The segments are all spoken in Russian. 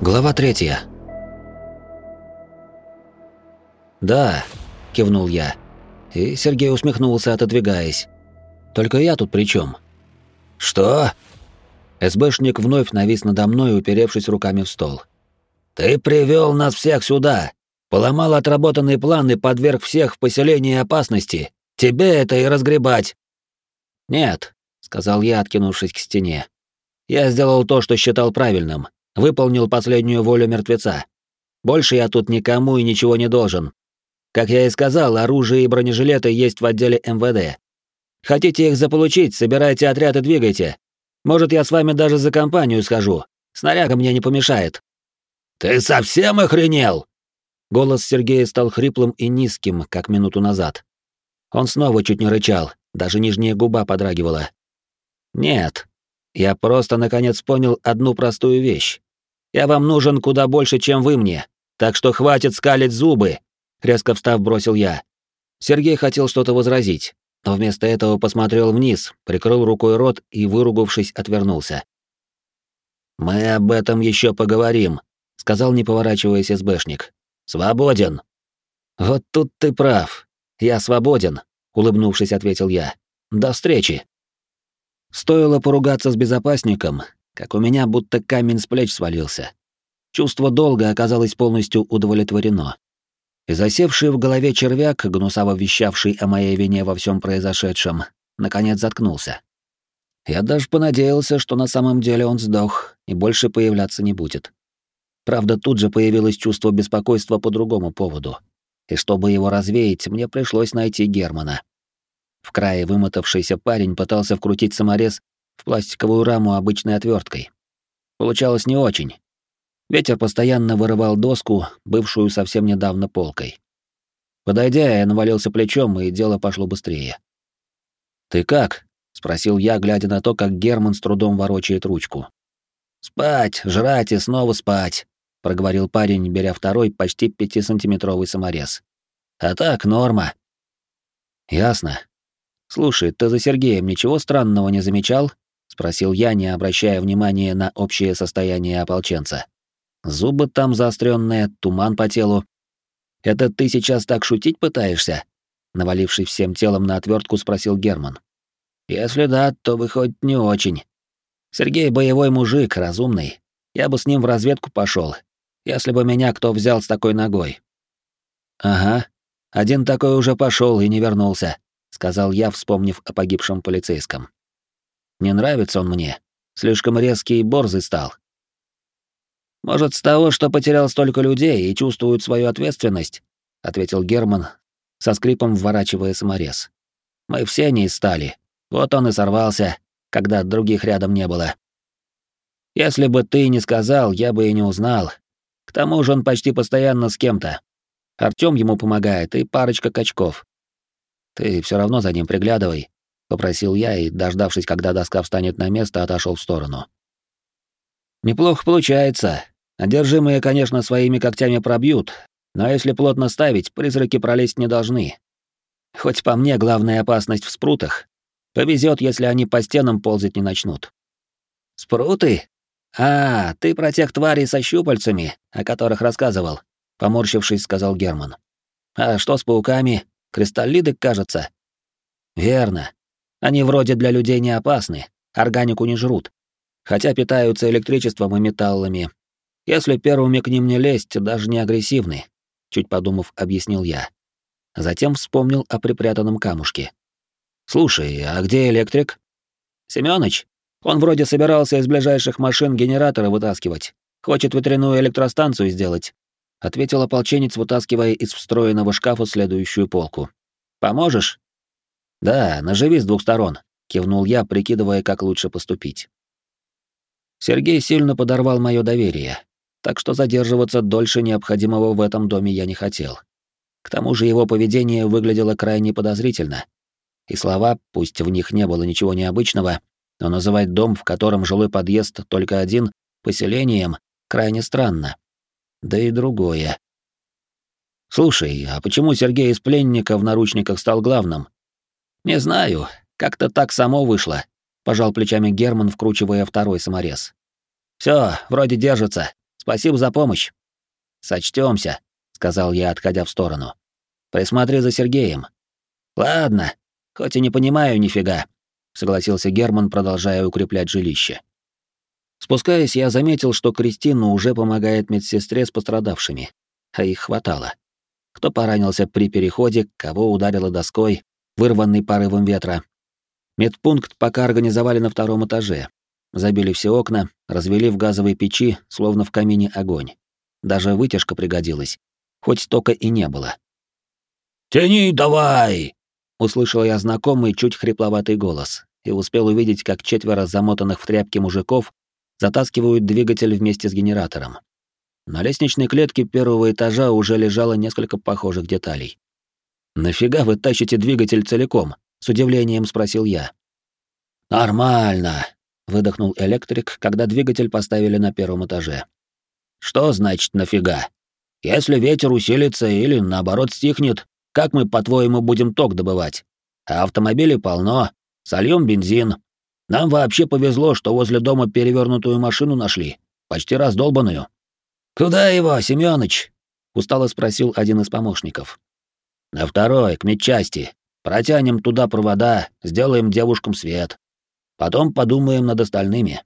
Глава третья. «Да», — кивнул я. И Сергей усмехнулся, отодвигаясь. «Только я тут при чем? «Что?» СБшник вновь навис надо мной, уперевшись руками в стол. «Ты привел нас всех сюда, поломал отработанный план и подверг всех в поселении опасности. Тебе это и разгребать!» «Нет», — сказал я, откинувшись к стене. «Я сделал то, что считал правильным, выполнил последнюю волю мертвеца. Больше я тут никому и ничего не должен. Как я и сказал, оружие и бронежилеты есть в отделе МВД. Хотите их заполучить, собирайте отряд и двигайте. Может, я с вами даже за компанию схожу. Снаряга мне не помешает». «Ты совсем охренел?» Голос Сергея стал хриплым и низким, как минуту назад. Он снова чуть не рычал, даже нижняя губа подрагивала. «Нет, я просто наконец понял одну простую вещь. Я вам нужен куда больше, чем вы мне, так что хватит скалить зубы!» Резко встав, бросил я. Сергей хотел что-то возразить, но вместо этого посмотрел вниз, прикрыл рукой рот и, выругавшись, отвернулся. «Мы об этом еще поговорим», — сказал, не поворачиваясь СБшник. «Свободен». «Вот тут ты прав. Я свободен», — улыбнувшись, ответил я. «До встречи». Стоило поругаться с безопасником, как у меня будто камень с плеч свалился. Чувство долга оказалось полностью удовлетворено и засевший в голове червяк, гнусаво вещавший о моей вине во всем произошедшем, наконец заткнулся. Я даже понадеялся, что на самом деле он сдох и больше появляться не будет. Правда, тут же появилось чувство беспокойства по другому поводу. И чтобы его развеять, мне пришлось найти Германа. В крае вымотавшийся парень пытался вкрутить саморез в пластиковую раму обычной отверткой. Получалось не очень, Ветер постоянно вырывал доску, бывшую совсем недавно полкой. Подойдя, я навалился плечом, и дело пошло быстрее. «Ты как?» — спросил я, глядя на то, как Герман с трудом ворочает ручку. «Спать, жрать и снова спать», — проговорил парень, беря второй, почти пятисантиметровый саморез. «А так, норма». «Ясно. Слушай, ты за Сергеем ничего странного не замечал?» — спросил я, не обращая внимания на общее состояние ополченца. Зубы там заостренные, туман по телу. Это ты сейчас так шутить пытаешься? Навалившись всем телом на отвертку, спросил Герман. Если да, то выходит не очень. Сергей боевой мужик, разумный. Я бы с ним в разведку пошел, если бы меня кто взял с такой ногой. Ага, один такой уже пошел и не вернулся, сказал я, вспомнив о погибшем полицейском. Не нравится он мне. Слишком резкий и борзый стал. Может, с того, что потерял столько людей и чувствует свою ответственность, ответил Герман, со скрипом вворачивая саморез. Мы все не стали. Вот он и сорвался, когда других рядом не было. Если бы ты не сказал, я бы и не узнал. К тому же он почти постоянно с кем-то. Артём ему помогает и парочка качков. Ты все равно за ним приглядывай, попросил я и, дождавшись, когда доска встанет на место, отошел в сторону. Неплохо получается. Одержимые, конечно, своими когтями пробьют, но если плотно ставить, призраки пролезть не должны. Хоть по мне главная опасность в спрутах. Повезет, если они по стенам ползать не начнут. Спруты? А, ты про тех тварей со щупальцами, о которых рассказывал, поморщившись, сказал Герман. А что с пауками? Кристаллиды, кажется. Верно. Они вроде для людей не опасны, органику не жрут хотя питаются электричеством и металлами. Если первыми к ним не лезть, даже не агрессивны, чуть подумав, объяснил я. Затем вспомнил о припрятанном камушке. Слушай, а где электрик? Семёныч, он вроде собирался из ближайших машин генераторы вытаскивать. Хочет ветряную электростанцию сделать, ответил ополченец, вытаскивая из встроенного шкафа следующую полку. Поможешь? Да, наживи с двух сторон, кивнул я, прикидывая, как лучше поступить. Сергей сильно подорвал мое доверие, так что задерживаться дольше необходимого в этом доме я не хотел. К тому же его поведение выглядело крайне подозрительно. И слова, пусть в них не было ничего необычного, но называть дом, в котором жилой подъезд только один, поселением, крайне странно. Да и другое. «Слушай, а почему Сергей из пленника в наручниках стал главным?» «Не знаю, как-то так само вышло пожал плечами Герман, вкручивая второй саморез. Все, вроде держится. Спасибо за помощь. Сочтёмся, сказал я, отходя в сторону. Присмотри за Сергеем. Ладно, хоть и не понимаю нифига, согласился Герман, продолжая укреплять жилище. Спускаясь, я заметил, что Кристина уже помогает медсестре с пострадавшими, а их хватало. Кто поранился при переходе, кого ударило доской, вырванный порывом ветра. Медпункт пока организовали на втором этаже. Забили все окна, развели в газовой печи, словно в камине огонь. Даже вытяжка пригодилась, хоть тока и не было. «Тяни давай!» — услышал я знакомый, чуть хрипловатый голос и успел увидеть, как четверо замотанных в тряпки мужиков затаскивают двигатель вместе с генератором. На лестничной клетке первого этажа уже лежало несколько похожих деталей. «Нафига вы тащите двигатель целиком?» — с удивлением спросил я. «Нормально», — выдохнул электрик, когда двигатель поставили на первом этаже. «Что значит нафига? Если ветер усилится или, наоборот, стихнет, как мы, по-твоему, будем ток добывать? А автомобилей полно, сольем бензин. Нам вообще повезло, что возле дома перевернутую машину нашли, почти раздолбанную». «Куда его, Семёныч?» — устало спросил один из помощников. «На второй, к медчасти. Протянем туда провода, сделаем девушкам свет. Потом подумаем над остальными.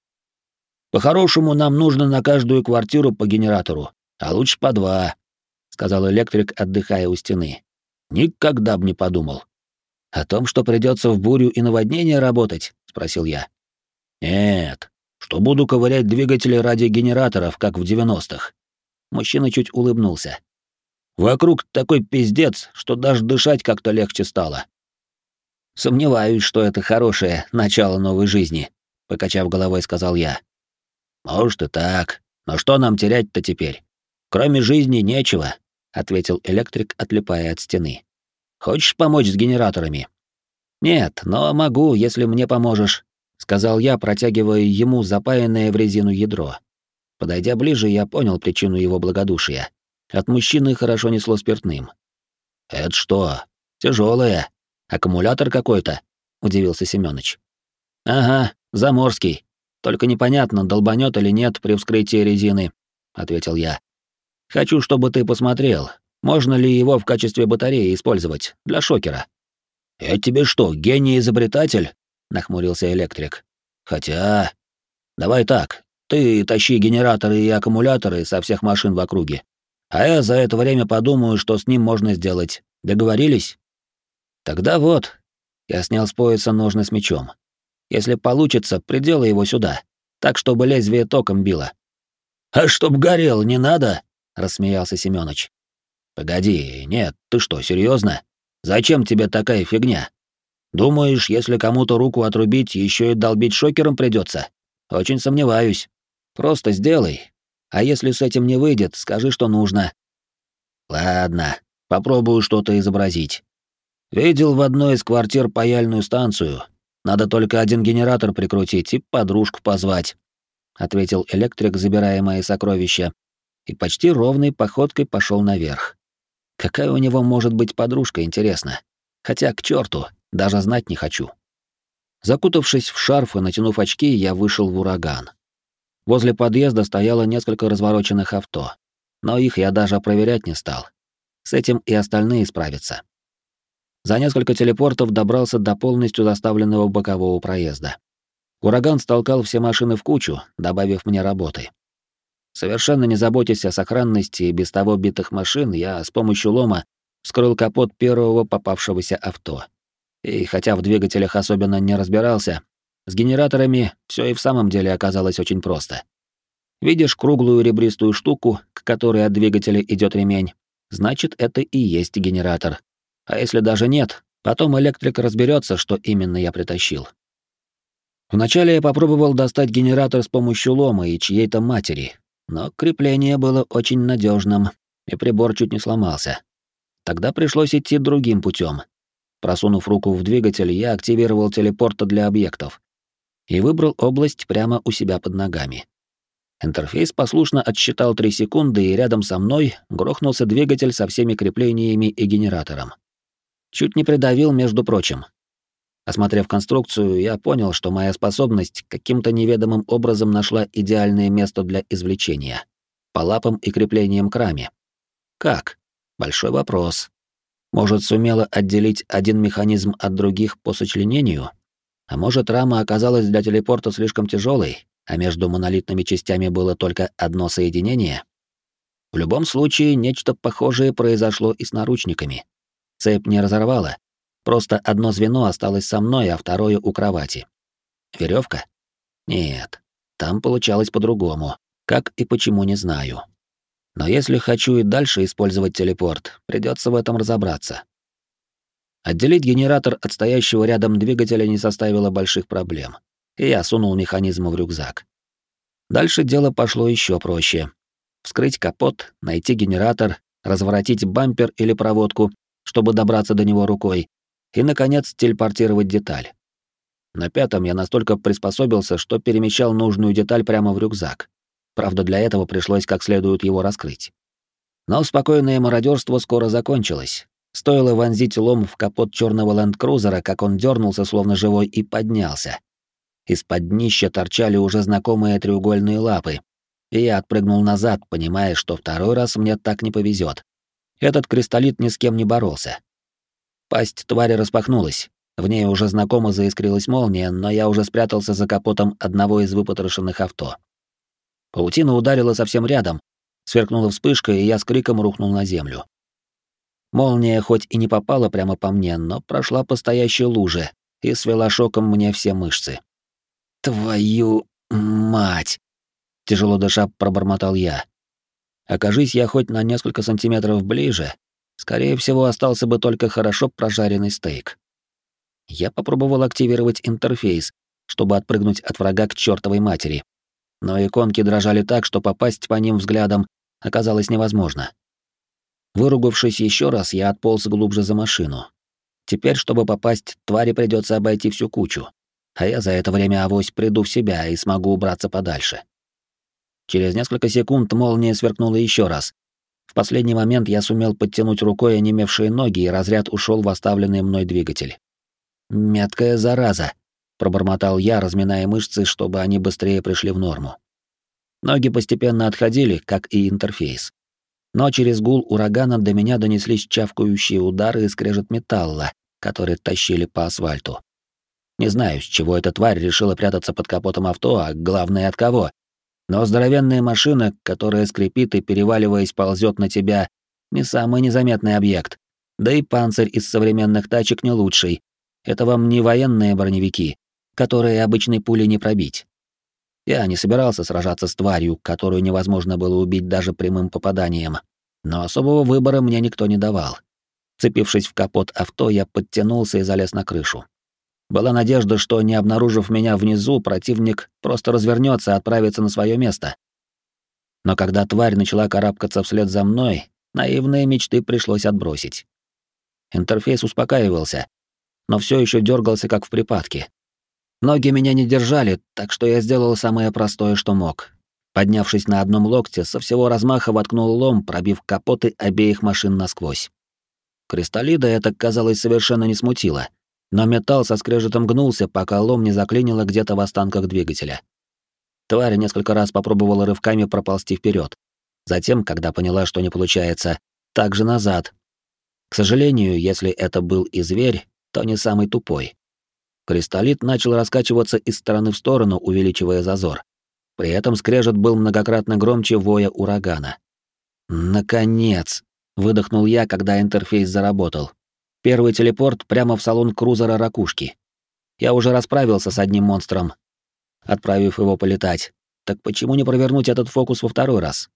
По-хорошему, нам нужно на каждую квартиру по генератору, а лучше по два», — сказал электрик, отдыхая у стены. «Никогда бы не подумал». «О том, что придется в бурю и наводнение работать?» — спросил я. «Нет, что буду ковырять двигатели ради генераторов, как в девяностых». Мужчина чуть улыбнулся. Вокруг такой пиздец, что даже дышать как-то легче стало. Сомневаюсь, что это хорошее начало новой жизни, покачав головой, сказал я. Может и так, но что нам терять-то теперь? Кроме жизни нечего, ответил электрик, отлипая от стены. Хочешь помочь с генераторами? Нет, но могу, если мне поможешь, сказал я, протягивая ему запаянное в резину ядро. Подойдя ближе, я понял причину его благодушия. От мужчины хорошо несло спиртным. «Это что? Тяжелое? Аккумулятор какой-то?» — удивился Семёныч. «Ага, заморский. Только непонятно, долбанет или нет при вскрытии резины», — ответил я. «Хочу, чтобы ты посмотрел, можно ли его в качестве батареи использовать, для шокера». «Я тебе что, гений-изобретатель?» — нахмурился электрик. «Хотя... Давай так, ты тащи генераторы и аккумуляторы со всех машин в округе. А я за это время подумаю, что с ним можно сделать. Договорились? Тогда вот. Я снял с пояса ножны с мечом. Если получится, приделай его сюда, так, чтобы лезвие током било. А чтоб горел, не надо? рассмеялся Семёныч. Погоди, нет, ты что, серьезно? Зачем тебе такая фигня? Думаешь, если кому-то руку отрубить, еще и долбить шокером придется? Очень сомневаюсь. Просто сделай, а если с этим не выйдет, скажи, что нужно. Ладно, попробую что-то изобразить. Видел в одной из квартир паяльную станцию. Надо только один генератор прикрутить и подружку позвать, ответил электрик, забирая мои сокровища, и почти ровной походкой пошел наверх. Какая у него может быть подружка, интересно? Хотя к черту, даже знать не хочу. Закутавшись в шарф и натянув очки, я вышел в ураган. Возле подъезда стояло несколько развороченных авто, но их я даже проверять не стал. С этим и остальные справятся. За несколько телепортов добрался до полностью заставленного бокового проезда. Ураган столкал все машины в кучу, добавив мне работы. Совершенно не заботясь о сохранности и без того битых машин, я с помощью лома вскрыл капот первого попавшегося авто. И хотя в двигателях особенно не разбирался, с генераторами все и в самом деле оказалось очень просто. Видишь круглую ребристую штуку, к которой от двигателя идет ремень, значит, это и есть генератор. А если даже нет, потом электрик разберется, что именно я притащил. Вначале я попробовал достать генератор с помощью лома и чьей-то матери, но крепление было очень надежным, и прибор чуть не сломался. Тогда пришлось идти другим путем. Просунув руку в двигатель, я активировал телепорт для объектов и выбрал область прямо у себя под ногами. Интерфейс послушно отсчитал 3 секунды, и рядом со мной грохнулся двигатель со всеми креплениями и генератором. Чуть не придавил, между прочим. Осмотрев конструкцию, я понял, что моя способность каким-то неведомым образом нашла идеальное место для извлечения. по лапам и креплениям к раме. Как? Большой вопрос. Может, сумела отделить один механизм от других по сочленению? А может, рама оказалась для телепорта слишком тяжелой, а между монолитными частями было только одно соединение? В любом случае, нечто похожее произошло и с наручниками. Цепь не разорвала, просто одно звено осталось со мной, а второе у кровати. Веревка? Нет, там получалось по-другому, как и почему не знаю. Но если хочу и дальше использовать телепорт, придется в этом разобраться. Отделить генератор от стоящего рядом двигателя не составило больших проблем, и я сунул механизм в рюкзак. Дальше дело пошло еще проще. Вскрыть капот, найти генератор, разворотить бампер или проводку, чтобы добраться до него рукой, и, наконец, телепортировать деталь. На пятом я настолько приспособился, что перемещал нужную деталь прямо в рюкзак. Правда, для этого пришлось как следует его раскрыть. Но спокойное мародерство скоро закончилось, Стоило вонзить лом в капот черного ленд-крузера, как он дернулся, словно живой, и поднялся. Из-под днища торчали уже знакомые треугольные лапы, и я отпрыгнул назад, понимая, что второй раз мне так не повезет. Этот кристаллит ни с кем не боролся. Пасть твари распахнулась. В ней уже знакомо заискрилась молния, но я уже спрятался за капотом одного из выпотрошенных авто. Паутина ударила совсем рядом, сверкнула вспышка, и я с криком рухнул на землю. Молния хоть и не попала прямо по мне, но прошла по стоящей луже и свела шоком мне все мышцы. «Твою мать!» — тяжело дыша пробормотал я. Окажись я хоть на несколько сантиметров ближе, скорее всего, остался бы только хорошо прожаренный стейк. Я попробовал активировать интерфейс, чтобы отпрыгнуть от врага к чертовой матери. Но иконки дрожали так, что попасть по ним взглядом оказалось невозможно. Выругавшись еще раз, я отполз глубже за машину. Теперь, чтобы попасть, твари придется обойти всю кучу. А я за это время авось приду в себя и смогу убраться подальше. Через несколько секунд молния сверкнула еще раз. В последний момент я сумел подтянуть рукой онемевшие ноги, и разряд ушел в оставленный мной двигатель. «Меткая зараза», — пробормотал я, разминая мышцы, чтобы они быстрее пришли в норму. Ноги постепенно отходили, как и интерфейс но через гул урагана до меня донеслись чавкающие удары и скрежет металла, которые тащили по асфальту. Не знаю, с чего эта тварь решила прятаться под капотом авто, а главное от кого. Но здоровенная машина, которая скрипит и, переваливаясь, ползет на тебя, не самый незаметный объект. Да и панцирь из современных тачек не лучший. Это вам не военные броневики, которые обычной пулей не пробить. Я не собирался сражаться с тварью, которую невозможно было убить даже прямым попаданием. Но особого выбора мне никто не давал. Цепившись в капот авто, я подтянулся и залез на крышу. Была надежда, что, не обнаружив меня внизу, противник просто развернется и отправится на свое место. Но когда тварь начала карабкаться вслед за мной, наивные мечты пришлось отбросить. Интерфейс успокаивался, но все еще дергался как в припадке, Ноги меня не держали, так что я сделал самое простое, что мог. Поднявшись на одном локте, со всего размаха воткнул лом, пробив капоты обеих машин насквозь. Кристаллида это, казалось, совершенно не смутило, но металл со скрежетом гнулся, пока лом не заклинило где-то в останках двигателя. Тварь несколько раз попробовала рывками проползти вперед. Затем, когда поняла, что не получается, также назад. К сожалению, если это был и зверь, то не самый тупой. Кристаллит начал раскачиваться из стороны в сторону, увеличивая зазор. При этом скрежет был многократно громче воя урагана. «Наконец!» — выдохнул я, когда интерфейс заработал. Первый телепорт прямо в салон крузера «Ракушки». Я уже расправился с одним монстром, отправив его полетать. Так почему не провернуть этот фокус во второй раз?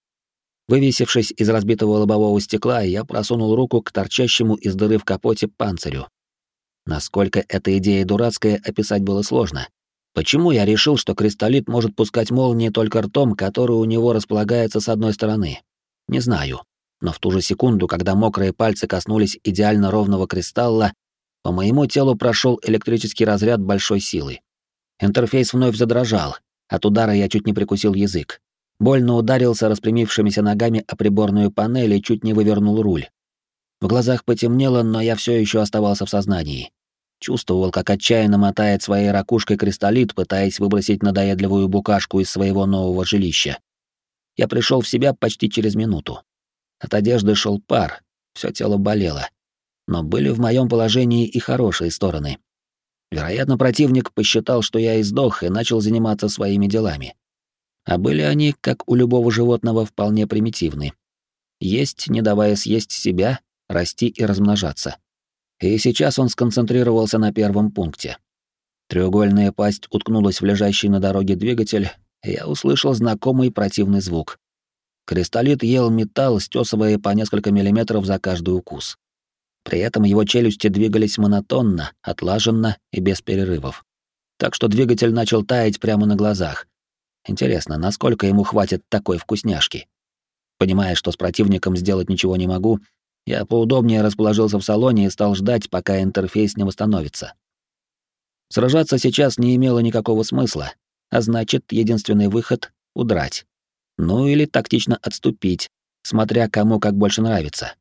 Вывесившись из разбитого лобового стекла, я просунул руку к торчащему из дыры в капоте панцирю. Насколько эта идея дурацкая, описать было сложно. Почему я решил, что кристаллит может пускать молнии только ртом, который у него располагается с одной стороны? Не знаю. Но в ту же секунду, когда мокрые пальцы коснулись идеально ровного кристалла, по моему телу прошел электрический разряд большой силы. Интерфейс вновь задрожал. От удара я чуть не прикусил язык. Больно ударился распрямившимися ногами о приборную панель и чуть не вывернул руль. В глазах потемнело, но я все еще оставался в сознании. Чувствовал, как отчаянно мотает своей ракушкой кристаллит, пытаясь выбросить надоедливую букашку из своего нового жилища. я пришел в себя почти через минуту. От одежды шел пар, все тело болело. Но были в моем положении и хорошие стороны. Вероятно, противник посчитал, что я издох и начал заниматься своими делами. А были они, как у любого животного, вполне примитивны. Есть, не давая съесть себя, расти и размножаться. И сейчас он сконцентрировался на первом пункте. Треугольная пасть уткнулась в лежащий на дороге двигатель, и я услышал знакомый противный звук. Кристаллит ел металл, стесывая по несколько миллиметров за каждый укус. При этом его челюсти двигались монотонно, отлаженно и без перерывов. Так что двигатель начал таять прямо на глазах. Интересно, насколько ему хватит такой вкусняшки? Понимая, что с противником сделать ничего не могу, я поудобнее расположился в салоне и стал ждать, пока интерфейс не восстановится. Сражаться сейчас не имело никакого смысла, а значит, единственный выход — удрать. Ну или тактично отступить, смотря кому как больше нравится.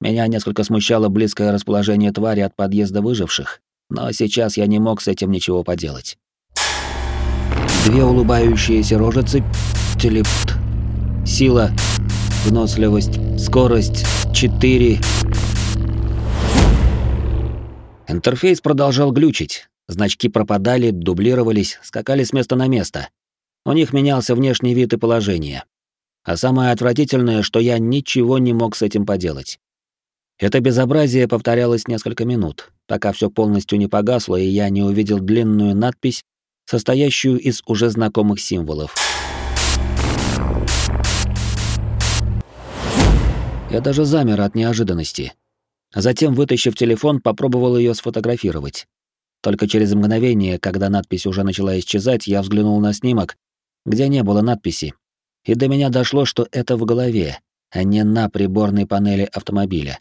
Меня несколько смущало близкое расположение твари от подъезда выживших, но сейчас я не мог с этим ничего поделать. Две улыбающиеся рожицы, телепорт. Сила, выносливость, скорость, 4. Интерфейс продолжал глючить. Значки пропадали, дублировались, скакали с места на место. У них менялся внешний вид и положение. А самое отвратительное, что я ничего не мог с этим поделать. Это безобразие повторялось несколько минут, пока все полностью не погасло, и я не увидел длинную надпись, состоящую из уже знакомых символов. Я даже замер от неожиданности. А затем, вытащив телефон, попробовал ее сфотографировать. Только через мгновение, когда надпись уже начала исчезать, я взглянул на снимок, где не было надписи. И до меня дошло, что это в голове, а не на приборной панели автомобиля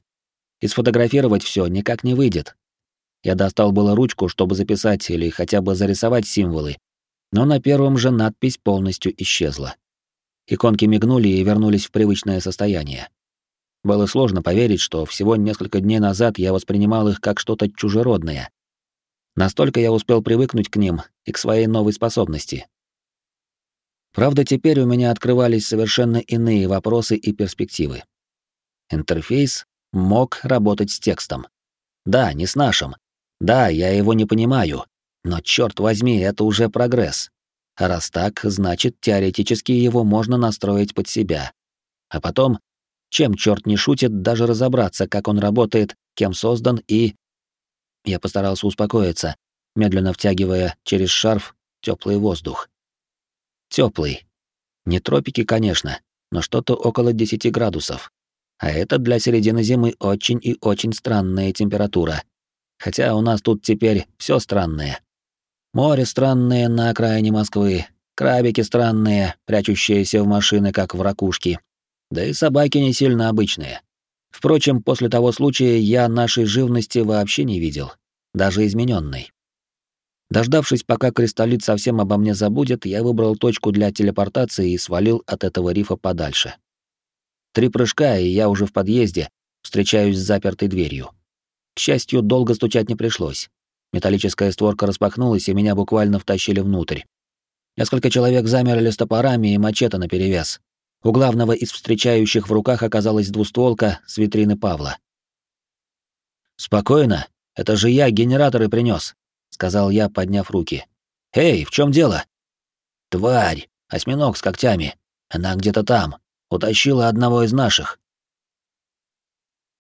и сфотографировать все никак не выйдет. Я достал было ручку, чтобы записать или хотя бы зарисовать символы, но на первом же надпись полностью исчезла. Иконки мигнули и вернулись в привычное состояние. Было сложно поверить, что всего несколько дней назад я воспринимал их как что-то чужеродное. Настолько я успел привыкнуть к ним и к своей новой способности. Правда, теперь у меня открывались совершенно иные вопросы и перспективы. Интерфейс мог работать с текстом. Да, не с нашим. Да, я его не понимаю. Но черт возьми, это уже прогресс. А раз так, значит, теоретически его можно настроить под себя. А потом, чем черт не шутит, даже разобраться, как он работает, кем создан и... Я постарался успокоиться, медленно втягивая через шарф теплый воздух. Теплый. Не тропики, конечно, но что-то около 10 градусов. А это для середины зимы очень и очень странная температура. Хотя у нас тут теперь все странное. Море странное на окраине Москвы, крабики странные, прячущиеся в машины, как в ракушки. Да и собаки не сильно обычные. Впрочем, после того случая я нашей живности вообще не видел, даже измененной. Дождавшись, пока кристаллит совсем обо мне забудет, я выбрал точку для телепортации и свалил от этого рифа подальше. Три прыжка, и я уже в подъезде, встречаюсь с запертой дверью. К счастью, долго стучать не пришлось. Металлическая створка распахнулась, и меня буквально втащили внутрь. Несколько человек замерли с топорами и мачете наперевес. У главного из встречающих в руках оказалась двустволка с витрины Павла. «Спокойно, это же я генераторы принес, сказал я, подняв руки. «Эй, в чем дело?» «Тварь! Осьминог с когтями. Она где-то там. Утащила одного из наших.